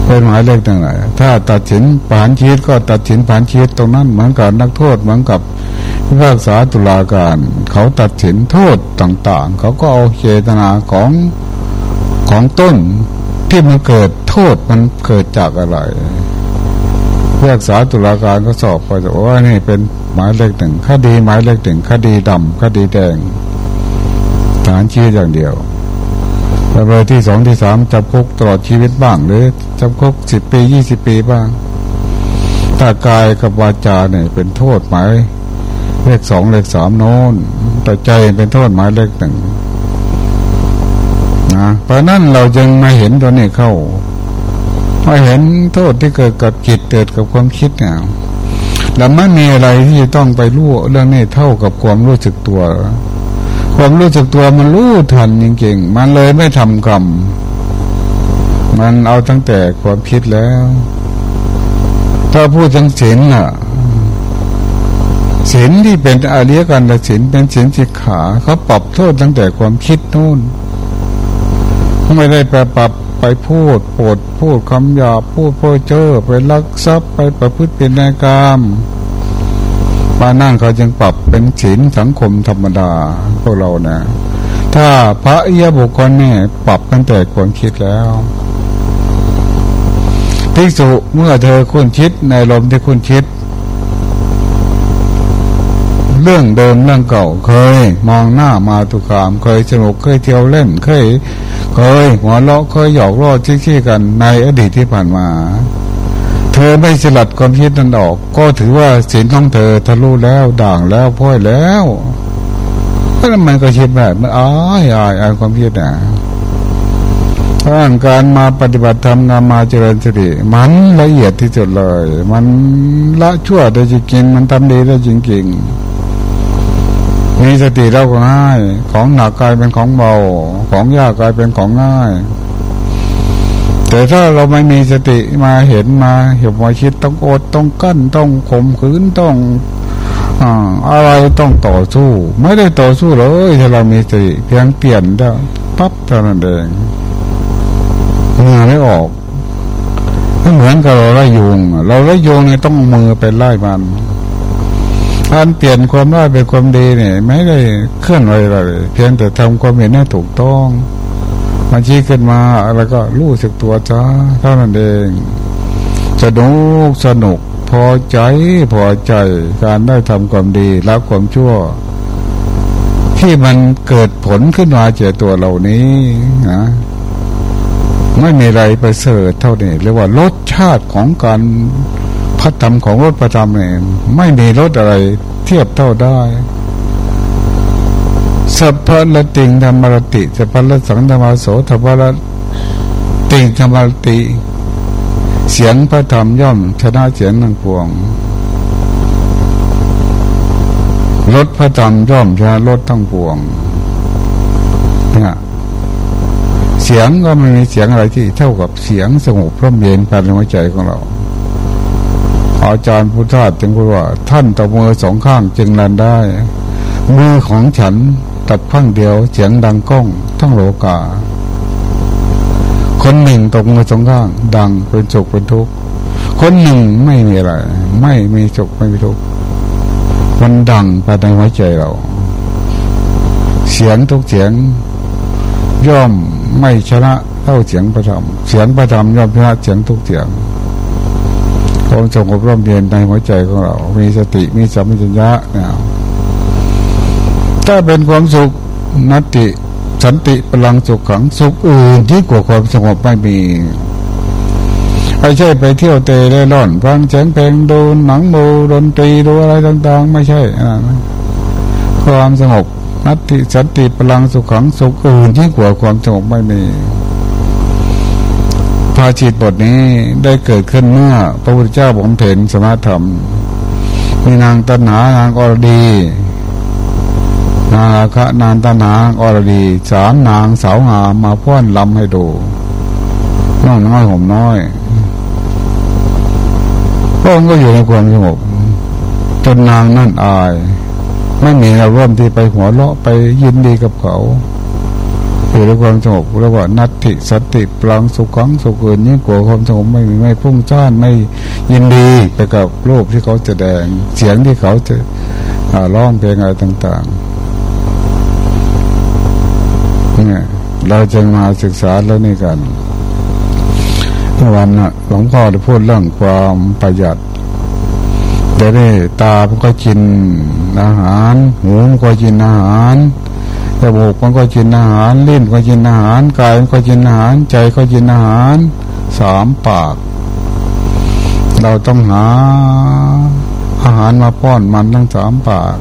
S1: เป็นหมายเลขต่างๆถ้าตัดสินผ่านชีวิตก็ตัดสินผ่านชีวิตตรงนั้นเหมือนกับนักโทษเหมือนกับพิพากษาตุลาการ เขาตัดสินโทษต่าง ๆ เขาก็เอาเจตนาของของต้นที่มันเกิดโทษมันเกิดจากอะไร พิพากษาตุลาการก็สอบไปว่านี่เป็นหมายเลขหนึ่งคดีหมายเลขหนึ่งคดีดำคดีแดงฐานชี้อย่างเดียวจำเลยที่สองที่สามจำคุกตลอดชีวิตบ้าง หรือจำคุกสิบปียี่สิบปีบ้างถ้ากายกับวาจาเนี่ยเป็นโทษหมายเลขสองเลขสามโน้นแต่ใจเป็นโทษหมายเลขหนึ่งนะเพราะนั้นเราจึงมาเห็นตัวนี้เข้า มาเห็นโทษที่เกิดกับจิตเกิดกับความคิดเนี่ยแล้วไม่มีอะไรที่ต้องไปรู้เรื่องนี้เท่ากับความรู้สึกตัว ความรู้สึกตัวมันรู้ทันจริงๆ มันเลยไม่ทำกรรม มันเอาตั้งแต่ความคิดแล้ว ถ้าพูดถึงศีลน่ะศีลที่เป็นอริยกันละศีลเป็นศีลสิกขาเขาปรับโทษตั้งแต่ความคิดนู่นไม่ได้ไปปรับ ไปพูดโปดพูดคำหยาบพูดเพ้อเจ้อไปลักทรัพย์ไปประพฤติเป็นนายกรรมมานั่งเขาจึงปรับเป็นศีลสังคมธรรมดาพวกเรานะ ถ้าพระเอียบุคคลนี่ปรับตั้งแต่ความคิดแล้วภิกษุเมื่อเธอคุณคิดในลมที่คุณคิด เรื่องเดิมเรื่องเก่าเคย มองหน้ามาตุกาม เคยสนุกเคยเที่ยวเล่นเคย เคยหัวเราะเคยหยอกล้อชี้ๆกันในอดีตที่ผ่านมา เธอไม่สลัดความคิดนั้นออก ก็ถือว่าศีลของเธอทะลุแล้วด่างแล้วพ้อยแล้วก็มันก็คิดแบบมันอ้ายอายอายความคิดนะเพราะการมาปฏิบัติธรรมนามาเจริญสติมันละเอียดที่สุดเลย มันละชั่วได้จริงๆมันทำดีได้จริงๆ มีสติเราก็ง่าย ของหนักกลายเป็นของเบา ของยากกลายเป็นของง่าย แต่ถ้าเราไม่มีสติมาเห็นมาเห็นมาคิดต้องอดต้องกั้นต้องข่มขืนต้องอะไรต้องต่อสู้ ไม่ได้ต่อสู้เลยถ้าเรามีสติเพียงเปลี่ยนได้ปั๊บเท่านั้นเองงื่อไม่ออกไม่เหมือนกับเราไล่ยุงเราไล่ยุงเนี่ยต้องมือไปไล่มัน การเปลี่ยนความร้ายเป็นความดีเนี่ย ไม่ได้เคลื่อนไหวเลยเพียงแต่ทำความเห็นให้ถูกต้องมันชี้ขึ้นมาแล้วก็รู้สึกตัวจ้าเท่านั้นเองสนุกสนุกพอใจพอใจการได้ทำความดีรับความชั่ว ที่มันเกิดผลขึ้นมาเจอตัวเหล่านี้นะไม่มีอะไรไปเสดเท่านี้เรียกว่ารสชาติของการ พัฒนาของรถประจำเนี่ยไม่มีรถอะไร เทียบเท่าได้สัพพะละติงธรรมรติสัพพะละสังธรรมโสสัพพะละติงธรรมรติ เสียงพระธรรมย่อมชนะเสียงทั้งปวงรถพระธรรมย่อมชนะรถทั้งปวงเนี่ยเสียงก็ไม่มีเสียงอะไรที่เท่ากับเสียงสงบพร่มเย็นภายในหัวใจของเรา อาจารย์พุทธาจึงพูดว่า ท่านตบมือสองข้างจึงนันได้ มือของฉันตับข้างเดียวเสียงดังก้องทั้งโลกา คนหนึ่งตกมือสองข้าง ดังเป็นสุขเป็นทุกข์คนหนึ่งไม่มีอะไร ไม่มีสุขไม่มีทุกข์มันดังภายในหัวใจเรา เสียงทุกเสียง ย่อมไม่ชนะเท่าเสียงประธรรม เสียงประธรรมย่อมชนะเสียงทุกเสียง ความสงบร่มเย็นในหัวใจของเรา มีสติมีสัมผัสญะเนี่ยถ้าเป็นความสุขนัตติสันติพลังสุขขังสุขอื่นที่กว่าความสงบไม่มีไม่ใช่ไปเที่ยวเตะเล่ร่อนฟังเสียงเพลงดูหนังดูดนตรีดูอะไรต่าง ๆ ไม่ใช่ความสงบนัตติสันติพลังสุขขังสุขอื่นที่กว่าความสงบไม่มีาชิตบทนี้ได้เกิดขึ้นเมื่อ พระพุทธเจ้าบำเพ็ญสมาธรรม มีนางตัณหานางอรดี นาคะนานตนางอรดีสามนางสาวงามมาพ่อนลำให้ดูน้องน้อยห่มน้อยพระองค์ก็อยู่ในความสงบจนนางนั่นอาย ไม่มีอารมณ์ที่ไปหัวเราะไปยินดีกับเขา อยู่ในความสงบเรียกว่านัตติสติปลังสุขังสุขเกินยิ่งกว่าความสงบไม่มีไม่พุ่งจ้านไม่ยินดีไปกับรูปที่เขาแสดงเสียงที่เขาจะร้องเพลงอะไรต่างๆเนี่ยเราจะมาศึกษาแล้วนี่กันเมื่อวันนะหลวงพ่อได้พูดเรื่องความประหยัดเดี๋ยวนี้ตามันก็กินอาหาร หูมันก็กินอาหาร จมูกมันก็กินอาหารลิ้นก็กินอาหารกายมันก็กินอาหาร ใจก็กินอาหารสามปาก เราต้องหาอาหารมาป้อนมันทั้งสามปาก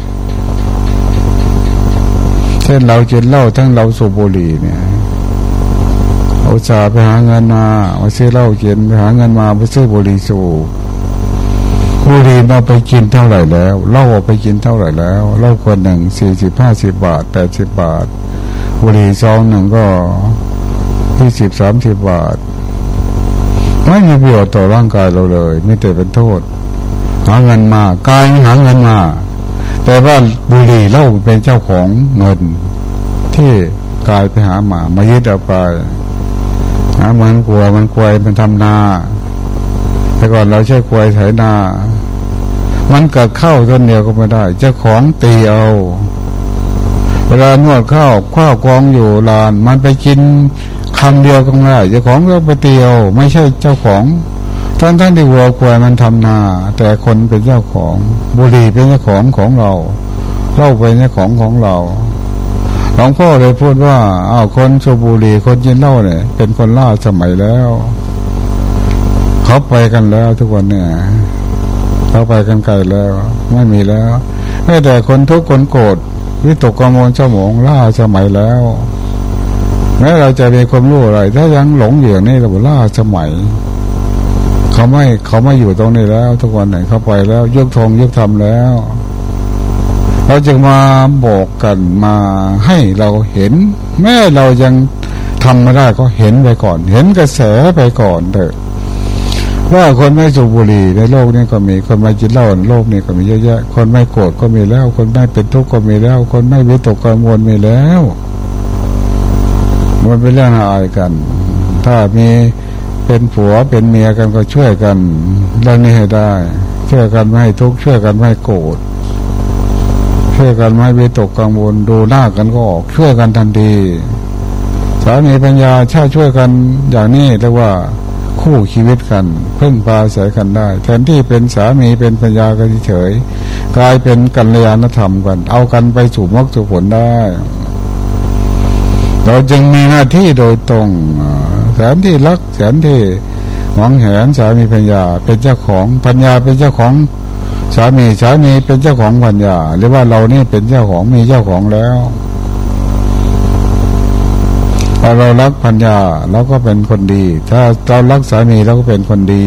S1: เช่นเราจินเหล้าทั้งเราสูบบุหรี่เนี่ยเอาจ่าไปหาเงินมามาซื้อเหล้ากินไปหาเงินมาไปซื้อบุหรี่สูบ บุหรี่มาไปกินเท่าไหร่แล้วเล้าไปกินเท่าไหร่แล้วเล้าคนหนึ่งสี่สิบห้าสิบบาทแปดสิบบาทบุหรี่ซองหนึ่งก็ยี่สิบสามสิบบาท ไม่มีประโยชน์ต่อร่างกายเราเลย ไม่แต่เป็นโทษ หาเงินมากายหาเงินมา แต่ว่าบุรีเล่าเป็นเจ้าของเงิน ที่กายไปหาหมามายึดเอาไปหาเหมือนกลัวมันควายมันทำนา แต่ก่อนเราใช้ควายไถนา มันเกิดเข้าต้นเดียวก็ไม่ได้ เจ้าของตีเอาเวลานวดข้าวข้าวกองอยู่ลาน มันไปกินคำเดียวก็ไม่ได้เจ้าของก็ไปเตีเอาไม่ใช่เจ้าของทั้งทั้งที่วัวควายมันทำนา แต่คนเป็นเจ้าของบุรีเป็นเจ้าของของเราเล่าเป็นเจ้าของของเราหลวงพ่อเลยพูดว่าอ้าวคนสูบบุรีคนยินเหล้าเนี่ยเป็นคนล่าสมัยแล้ว เขาไปกันแล้ว ทุกวันเนี่ยเขาไปกันไกลแล้ว ไม่มีแล้วแม้แต่คนทุกคนโกรธวิตกกังวลเจ้าหมองล่าสมัยแล้วแม้เราจะมีความรู้อะไร ถ้ายังหลงอยู่นี่เราล่าสมัย เขาไม่เขาไม่อยู่ตรงนี้แล้ว ทุกวันไหนเขาไปแล้ว ยกทงยกทำแล้ว เราจึงมาบอกกันมาให้เราเห็น แม้เรายังทำไม่ได้ก็เห็นไปก่อน เห็นกระแสไปก่อนเถอะ ว่าคนไม่สูบบุหรี่ในโลกนี้ก็มีคนไม่กินเหล้าในโลกนี้ก็มีเยอะแยะ คนไม่โกรธก็มีแล้ว คนไม่เป็นทุกข์ก็มีแล้ว คนไม่วิตกกังวลมีแล้วมันเป็นเรื่องอะไรกัน ถ้ามีเป็นผัวเป็นเมียกันก็ช่วยกันเรื่องนี้ให้ได้ ช่วยกันไม่ให้ทุกข์ช่วยกันไม่ให้โกรธช่วยกันไม่ไปตกกังวลดูหน้ากันก็ออกช่วยกันทันทีสามีปัญญาชาช่วยกันอย่างนี้เรียกว่า คู่ชีวิตกันเพิ่งพาใส่กันได้ แทนที่เป็นสามีเป็นปัญญากันเฉยกลายเป็นกัลยาณธรรมกัน เอากันไปสู่มรรคสู่ผลได้ เราจึงมีหน้าที่โดยตรงแสนที่รักแสนที่หวังแหนสามีปัญญาเป็นเจ้าของปัญญาเป็นเจ้าของสามีสามีเป็นเจ้าของปัญญาหรือว่าเรานี่เป็นเจ้าของมีเจ้าของแล้ว พอเรารักปัญญาเราก็เป็นคนดี ถ้าเรารักสามีเราก็เป็นคนดี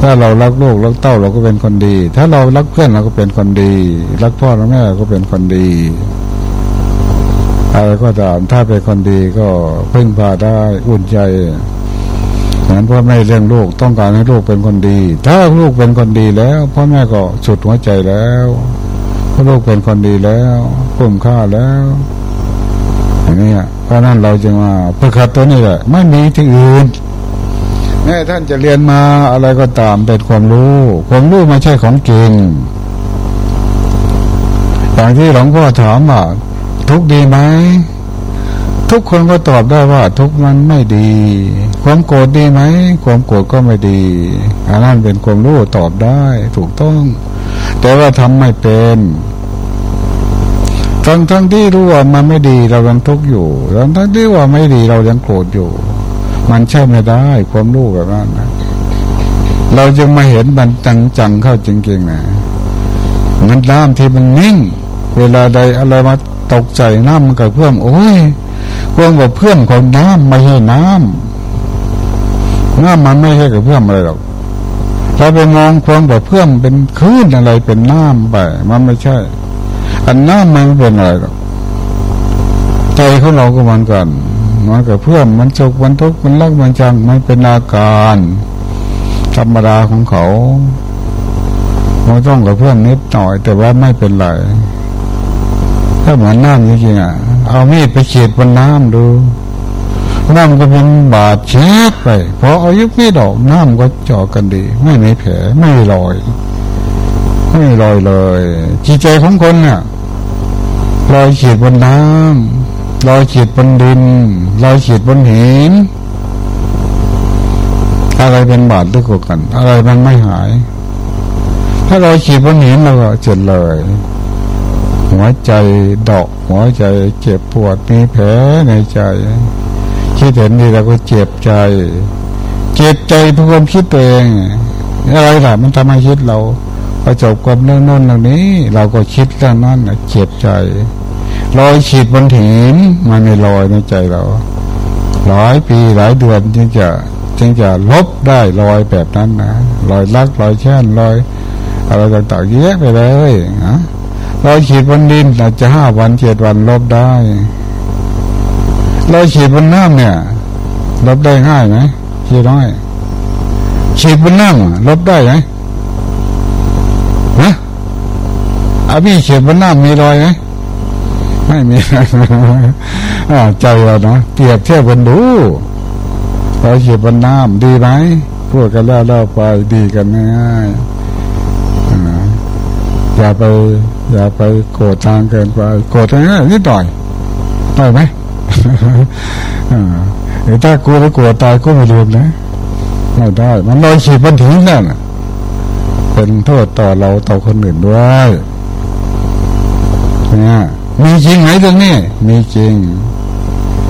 S1: ถ้าเรารักลูกรักเต้าเราก็เป็นคนดี ถ้าเรารักเพื่อนเราก็เป็นคนดี รักพ่อรักแม่ก็เป็นคนดีอะไรก็ตามถ้าเป็นคนดีก็พึ่งพาได้อุ่นใจเหมือนพ่อแม่เลี้ยงลูกต้องการให้ลูกเป็นคนดี ถ้าลูกเป็นคนดีแล้วพ่อแม่ก็สุดหัวใจแล้วลูกเป็นคนดีแล้วคุ้มค่าแล้วางนี้เพราะนั้นเราจึงว่าประคับตัวนี้แหละไม่มีที่อื่นแม้ท่านจะเรียนมาอะไรก็ตามเป็นความรู้ ความรู้ไม่ใช่ของจริงอย่างที่หลวงพ่อถามว่าทุกดีไหมทุกคนก็ตอบได้ว่า ทุกมันไม่ดี ความโกรธดีไหมความโกรธก็ไม่ดีอันนั้นเป็นความรู้ตอบได้ ถูกต้อง แต่ว่าทำไม่เป็น ทั้งทั้งที่รู้ว่ามันไม่ดีเรายังทุกข์อยู่ทั้งทั้งที่ว่าไม่ดีเรายังโกรธอยู่ มันใช่ไม่ได้ ความรู้แบบนั้นนะเราจึงมาเห็นมันจังๆเข้าจริงๆนะมันน้ำที่มันนิ่ง เวลาใดอะไรมาตกใจน้ำมันกับเพื่อนโอ้ยเพื่อนกับเพื่อนของน้ำไม่ใช่น้ำน้ำมันไม่ใช่กับเพื่อนอะไรหรอกเราไปมองความกับเพื่อนเป็นคลื่นอะไรเป็นน้ำไปมันไม่ใช่ อันน้ำมันเป็นอะไรหรอกใจของเราก็เหมือนกันมันกับเพื่อนมันสุขมันทุกข์มันรักมันจังมันเป็นอาการธรรมดาของเขาเราต้องกับเพื่อนนิดหน่อย แต่ว่าไม่เป็นไรถ้าเหมือนน้ำจริงๆอะ เอามีดไปเฉียดบนน้ำดูน้ำก็เป็นบาดเช็ดไปพอเอายุบมีดออกน้ำก็เจาะกันดี ไม่มีแผลไม่ลอย ไม่ลอยเลยจิตใจของคนเนี่ย ลอยฉีดบนน้ำลอยฉีดบนดินลอยฉีดบนหินอะไรเป็นบาดลึกกว่ากัน อะไรมันไม่หาย ถ้าเราฉีดบนหินเราก็เจ็บเลย หัวใจดอก หัวใจเจ็บปวดมีแผลในใจคิดเห็นนี่เราก็เจ็บใจ เจ็บใจเพราะความคิดเองอะไรล่ะมันทำให้คิดเราประจบกับเรื่องนั้นเรื่องนี้ เราก็คิดเรื่องนั้นเจ็บใจ ลอยฉีดบนหินมันไม่ลอยในใจเรา หลายปีหลายเดือนจึงจะจึงจะลบได้ลอยแบบนั้นนะลอยลักลอยแช่นลอยอะไรต่างๆเยอะไปเลยนะลอยฉีดบนดินอาจจะห้าวันเจ็ดวันลบได้ลอยฉีดบนน้ำเนี่ยลบได้ง่ายไหมชีน้อยฉีดบนน้ำลบได้ไหมฮะอาพี่ฉีดบนน้ำมีรอยไหม ไม่มีใจเราเนาะเปรียบเทียบกันดูเราเขียบบนน้ำดีไหมพูดกันแล้วเล่าไปดีกันง่ายๆอย่าไป อย่าไปโกรธทางเกินไปโกรธง่ายนิดหน่อยได้ไหมถ้ากลัวไปกลัวตายก็ไม่ลืมนะไม่ได้ มันลอยฉีดบนถึงนั่นเป็นโทษต่อเราต่อคนอื่นด้วยเนี่ย มีจริงไหมตรงนี้มีจริง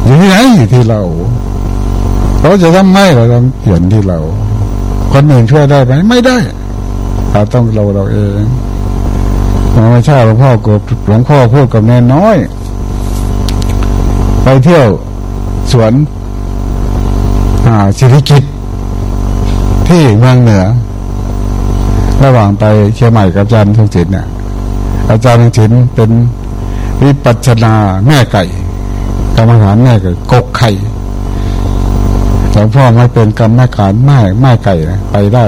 S1: อยู่ที่ไหนอยู่ที่เรา เราจะทำไม่เราต้องเขียนที่เรา คนอื่นช่วยได้ไหมไม่ได้เราต้องเราเราเองหลวงพ่อหลวงพ่อกับหลวงพ่อพูดกับแม่น้อย ไปเที่ยวสวนอ่าสิริกิตที่เมืองเหนือ ระหว่างไปเชียงใหม่กับอาจารย์ทงศิลป์เนี่ยอาจารย์ทงศิลป์เป็น วิปัชนาแม่ไก่กรรมฐานแม่ไก่กกไข่หลวงพ่อไม่เป็นกรรมการแม่แม่ไก่นะไปได้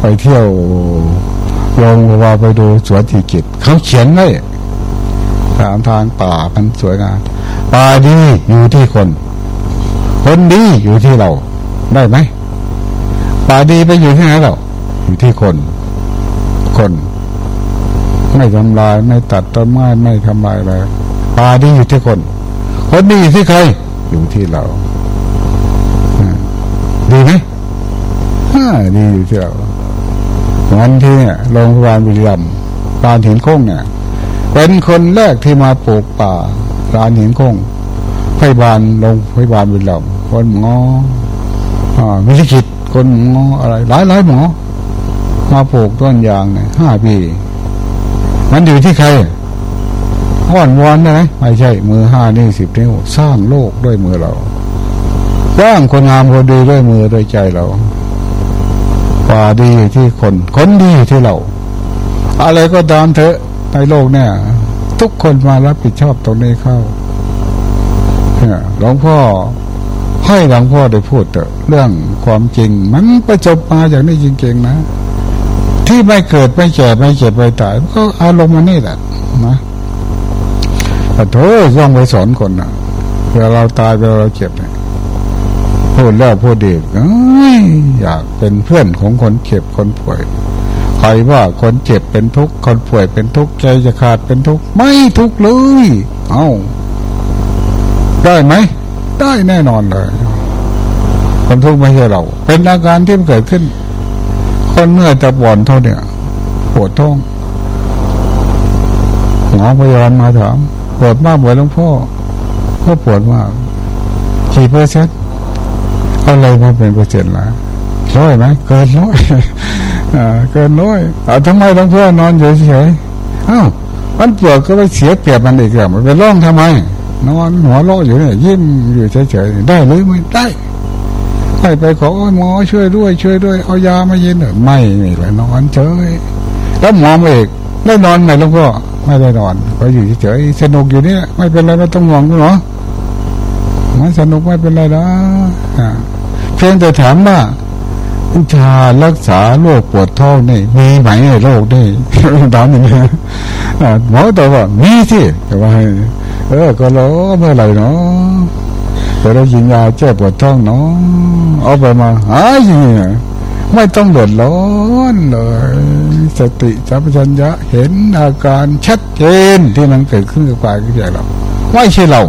S1: ไปเที่ยวลงว่าไปดูสวนที่กิจเขาเขียนไว้ตามทางป่ามันสวยงามป่าดีอยู่ที่คน คนดีอยู่ที่เรา ได้ไหมป่าดีไปอยู่ที่ไหนเราอยู่ที่คน คน ไม่ทำลาย ไม่ตัดต้นไม้ไม่ทำลายอะไรป่าดีอยู่ที่คน คนดีอยู่ที่ใคร อยู่ที่เราดีไหมดีอยู่ที่เราวันที่เนี่ยโรงพยาบาลวิริยมปานหินโค้งเนี่ย เป็นคนแรกที่มาปลูกป่าลานหินโค้งพยาบาลโรงพยาบาลวิริยมคนงออ่าวิริกิตคนงออะไร หลายหลายหมอ มาปลูกต้นยางเนี่ยห้าปี มันอยู่ที่ใครว่อนวอนได้ไหมไม่ใช่ มือห้านี่สิบนิ้วสร้างโลกด้วยมือเราสร้างคนงามคนดีด้วยมือด้วยใจเราป่าดีที่คน คนดีที่เรา อะไรก็ตามเถอะในโลกเนี่ย ทุกคนมารับผิดชอบตรงนี้เข้าเนี่ยหลวงพ่อให้หลวงพ่อได้พูดเถอะเรื่องความจริง มันประจบมาอย่างนี้จริงๆนะ ที่ไม่เกิดไม่แก่ไม่เจ็บไม่ตายก็อารมณ์มันนี่แหละนะแต่โถย่องไปสอนคนนะเวลาเราตายเวลาเราเจ็บเนี่ยพูดแล้วพูดเด็กอยากเป็นเพื่อนของคนเจ็บคนป่วยใครว่าคนเจ็บเป็นทุกข์คนป่วยเป็นทุกข์ใจจะขาดเป็นทุกข์ไม่ทุกข์เลย เอา้าได้ไหม ได้แน่นอนเลยคนทุกข์ไม่ใช่เรา เป็นอาการที่เกิดขึ้น คนเมื่อจะบ่อนเท่าเนี่ยปวดท้องหมอพยาบาลมาถามปวดมากเหมือนหลวงพ่อก็ปวดมากกี่เปอร์เซ็นต์อะไรมาเป็นเปอร์เซ็นต์ละร้อยไหมเกินร้อยเกินร้อยเอาทำไมหลวงพ่อนอนเฉยๆอ้าวมันปวดก็ไปเสียเปรียบมันอีกแล้วมันไปร้องทำไมนอนหัวเราะอยู่เนี่ยยิ้มอยู่เฉยๆได้หรือไม่ได้ ให้ไปขอหมอช่วยด้วย ช่วยด้วย เอายามาเย็นไม่ไม่เลยนอนเฉยแล้วหมอมาเอกได้นอนไหมหลวงพ่อไม่ได้นอนก็อยู่เฉยสนุกอยู่เนี่ย ไม่เป็นไรไม่ต้องห่วงหรอมันสนุกไม่เป็นไรนะเพียงแต่ถามว่าวิชารักษาโรคปวดท้องนี่มีไหมโลกนี่ถามอย่างนี้หมอตอบว่ามีสิแต่ว่าเออก็รอเมื่อไหร่เนาะ แต่เรากินยาแก้ปวดท้องเนาะเอาไปมาหายย่างนี้ไม่ต้องเดือดร้อนเลย สติสัมปชัญญะเห็นอาการชัดเจนที่มันเกิดขึ้นกับกายกับใจเราไม่ใช่เรา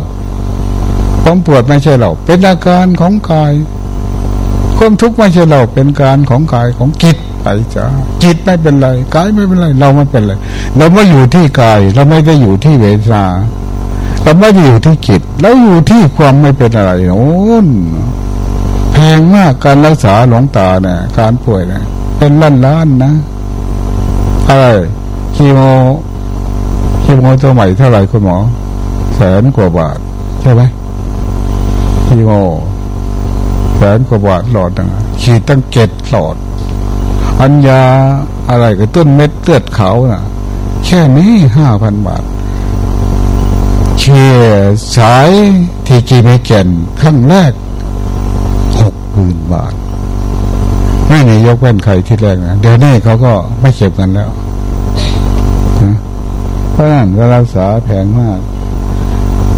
S1: ความปวดไม่ใช่เรา เป็นอาการของกายความทุกข์ไม่ใช่เราเป็นการของกายของจิตไปจ้าจิตไม่เป็นไรกายไม่เป็นไร เราไม่เป็นไร เราไม่อยู่ที่กาย เราไม่ได้อยู่ที่เวทนา เราไม่ได้อยู่ที่จิตเราอยู่ที่ความไม่เป็นอะไรโอ้นแพงมากการรักษาหลวงตาเนี่ยการป่วยเนี่ยเป็นล้านล้านนะอะไรคีโมคีโมตัวใหม่เท่าไหร่คุณหมอ แสนกว่าบาท ใช่ไหมคีโมแสนกว่าบาทหลอดนะขีดตั้งเจ็ดหลอด อัญญาอะไรกับต้นเม็ดเลือดเขานะ่ะ แค่นี้ห้าพันบาท เชี่ยสายที่กีเมแก่นขั้งแรกหกหมื่นบาท ไม่มียกเว้นใครที่แรกนะเดี๋ยวนี้เขาก็ไม่เก็บกันแล้วเพราะนั้นก็รักษาแพงมาก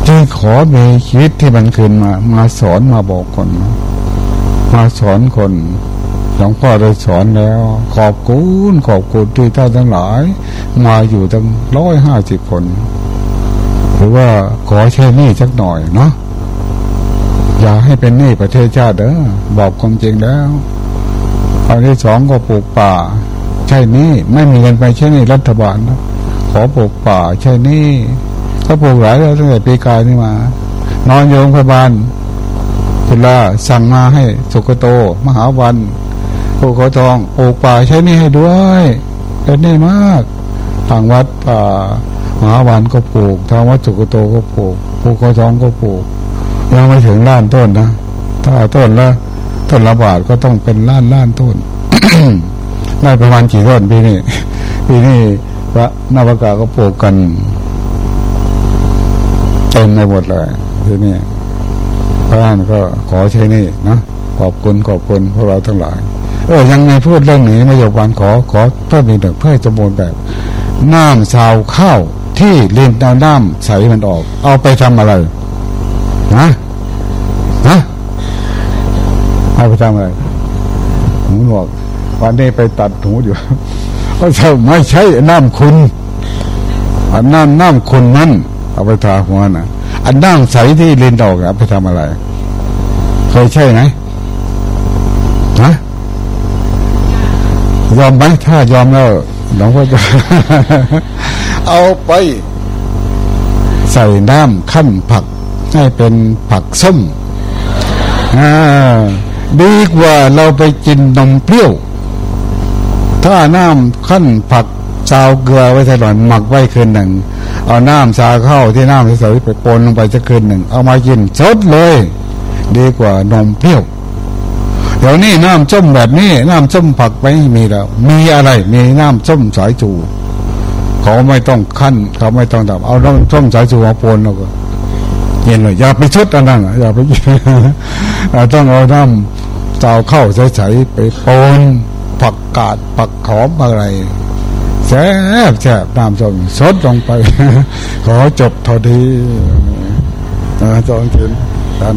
S1: จึงขอมีชีวิตที่มันคืนมา มาสอนมาบอกคน มาสอนคนหลวงพ่อได้สอนแล้ว ขอบคุณขอบคุณที่ท่านทั้งหลาย มาอยู่ตั้งร้อยห้าสิบคน หรือว่าขอใช้นี่สักหน่อยเนาะอย่าให้เป็นหนี้ประเทศชาติเด้อบอกความจริงแล้วอันที่สองก็ปลูกป่า ใช่นี่ไม่มีเงินไปใช่นี่รัฐบาลนะขอปลูกป่า ใช่นี่เขาปลูกหลายแล้วตั้งแต่ปีกายนี่มา นอนโยงพยาบาลเวลาสั่งมาให้สุกโต มหาวันภูเขาทองปลูกป่าใช้นี่ให้ด้วยเป็นนี่มากทางวัดป่า หาวันก็ปลูกทางวัดสุกโตก็ปลูกภูเขาทองก็ปลูกยังไม่ถึงล้านต้นนะถ้าต้นละต้นละบาทก็ต้องเป็นล้านล้านต้นได้ประมาณกี่ต้นปีนี้ปีนี้พระนาวกาก็ปลูกกันเต็มในหมดเลยทีนี้พระานก็ขอใช้นี่นะขอบคุณขอบคุณพวกเราทั้งหลายเออยังไงพูดเรื่องนี้นายกวันขอขอเพิ่มอีกหนึ่งเพื่อสมบูรณ์แบบน้ำสาวข้าว ที่เลนเอาน้ำใสมันออก เอาไปทำอะไรนะนะเอาไปทำอะไรหูหนวกวันนี้ไปตัดหูอยู่ก็ใช่ไม่ใช่น้ำคุณอันน้ำน้ำคุณนั่นเอาไปทาหัวนะ่ะอันน้ำใสที่เลนออกเอาไปทำอะไร เคยใช่ไหมฮะยอมไหมถ้ายอมแล้วหลวงพ่อจะ เอาไป ใส่น้ำขั้นผัก ให้เป็นผักส้มดีกว่าเราไปกินนมเปรี้ยว ถ้าน้ำขั้นผักชาวเกลือไว้ใส่หน่อยหมักไว้คืนหนึ่ง เอาน้ำชาเข้าที่น้ำใสๆไปปนลงไปจะคืนหนึ่ง เอามากินสดเลย ดีกว่านมเปรี้ยวเดี๋ยวนี้น้ำส้มแบบนี้ น้ำส้มผักไม่มีแล้ว มีอะไร มีน้ำส้มสายจู เขาไม่ต้องขั้น เขาไม่ต้องดับเอาน้ำส้สายจูมาปนแล้วก็เย็นเลยอย่าไปชุดอันนั้นอย่าไปต้องเอาน้ำเจ้าเข้าใสๆไปปนผักกาดผักขอมอะไรแซ่บแซ่บน้ำส้มสดลงไป ขอจบทอดีนะจองกินกัน